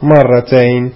Morten